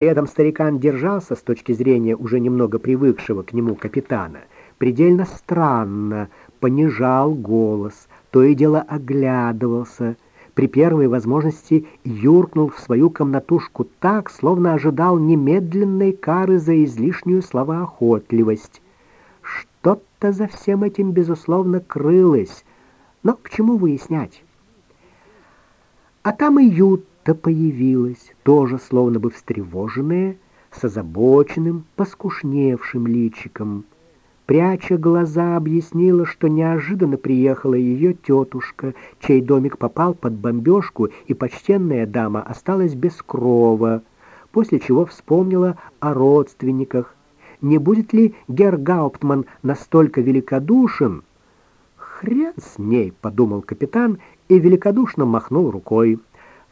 Рядом старикан держался с точки зрения уже немного привыкшего к нему капитана, предельно странно, понижал голос, то и дело оглядывался, при первой возможности юркнул в свою комнатушку так, словно ожидал немедленной кары за излишнюю словоохотливость. Что-то за всем этим, безусловно, крылось, но к чему выяснять? А там и Ютта появилась, тоже словно бы встревоженная, с озабоченным, поскушневшим личиком. Пряча глаза, объяснила, что неожиданно приехала ее тетушка, чей домик попал под бомбежку, и почтенная дама осталась без крова, после чего вспомнила о родственниках. Не будет ли Гергауптман настолько великодушен? «Хрен с ней», — подумал капитан и великодушно махнул рукой.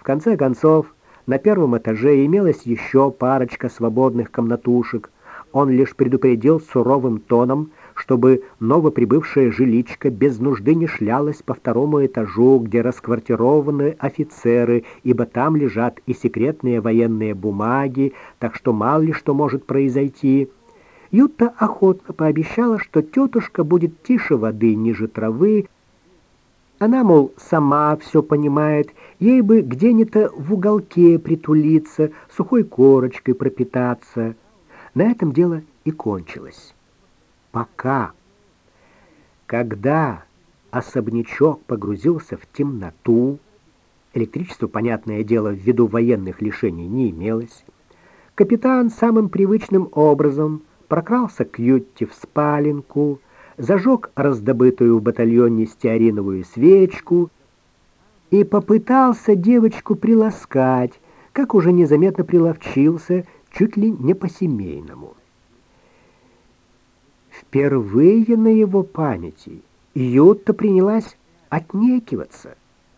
Конце концов, на первом этаже имелась еще парочка свободных комнатушек, он лишь предупредил суровым тоном, чтобы новоприбывшая жиличка без нужды не шлялась по второму этажу, где расквартированы офицеры, ибо там лежат и секретные военные бумаги, так что мало ли что может произойти. Юта охотно пообещала, что тетушка будет тише воды ниже травы. Она, мол, сама все понимает, ей бы где-нибудь в уголке притулиться, сухой корочкой пропитаться — на этом дело и кончилось. Пока. Когда особнячок погрузился в темноту, электричество, понятное дело, ввиду военных лишений не имелось, капитан самым привычным образом прокрался к Ютте в спаленку, зажег раздобытую в батальоне стеариновую свечку и попытался девочку приласкать, как уже незаметно приловчился, чуть ли не по-семейному. Впервые на его памяти Ютта принялась отнекиваться.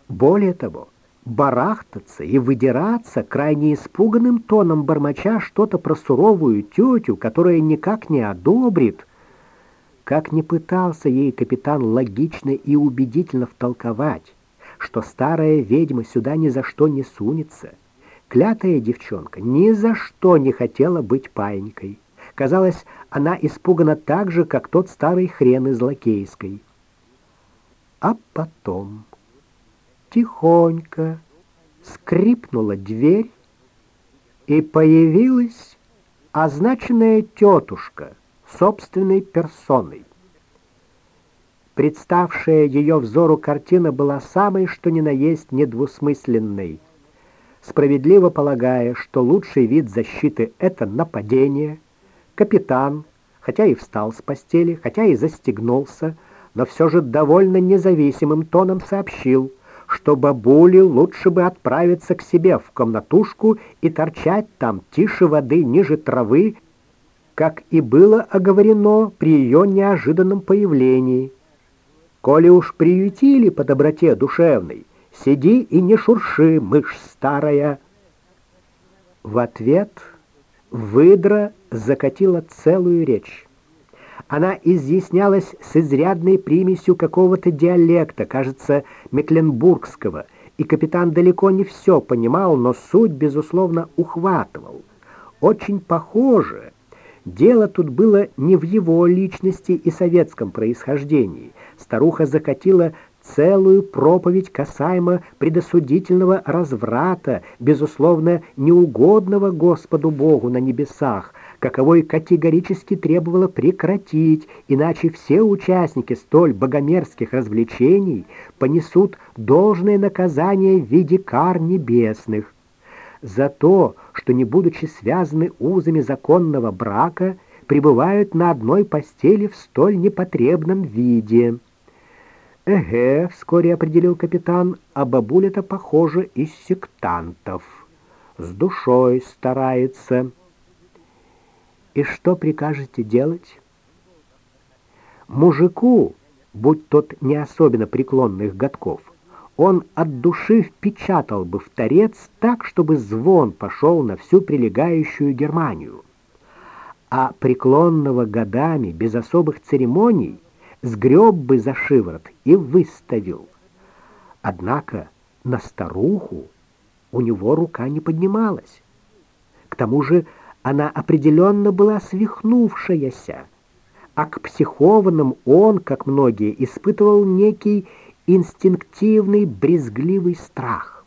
Более того, барахтаться и выдираться крайне испуганным тоном бормоча что-то про суровую тетю, которая никак не одобрит. Как не пытался ей капитан логично и убедительно втолковать, что старая ведьма сюда ни за что не сунется — Клятая девчонка ни за что не хотела быть паинькой. Казалось, она испугана так же, как тот старый хрен из Лакейской. А потом тихонько скрипнула дверь, и появилась означенная тетушка собственной персоной. Представшая ее взору картина была самой, что ни на есть, недвусмысленной — справедливо полагая, что лучший вид защиты — это нападение, капитан, хотя и встал с постели, хотя и застегнулся, но все же довольно независимым тоном сообщил, что бабуле лучше бы отправиться к себе в комнатушку и торчать там тише воды, ниже травы, как и было оговорено при ее неожиданном появлении. Коли уж приютили по доброте душевной, Сиди и не шурши, мышь старая. В ответ выдра закатила целую речь. Она изъяснялась с изрядной примесью какого-то диалекта, кажется, мекленбургского, и капитан далеко не все понимал, но суть, безусловно, ухватывал. Очень похоже, дело тут было не в его личности и советском происхождении. Старуха закатила целую проповедь касаемо предосудительного разврата, безусловно, неугодного Господу Богу на небесах, каковой категорически требовало прекратить, иначе все участники столь богомерзких развлечений понесут должное наказание в виде кар небесных. За то, что, не будучи связаны узами законного брака, пребывают на одной постели в столь непотребном виде. «Эге», — вскоре определил капитан, — «а бабуля-то, похоже, из сектантов. С душой старается». «И что прикажете делать?» Мужику, будь тот не особенно преклонных годков, он от души впечатал бы в торец так, чтобы звон пошел на всю прилегающую Германию. А преклонного годами, без особых церемоний, сгреб бы за шиворот и выставил. Однако на старуху у него рука не поднималась. К тому же она определенно была свихнувшаяся, а к психованным он, как многие, испытывал некий инстинктивный брезгливый страх.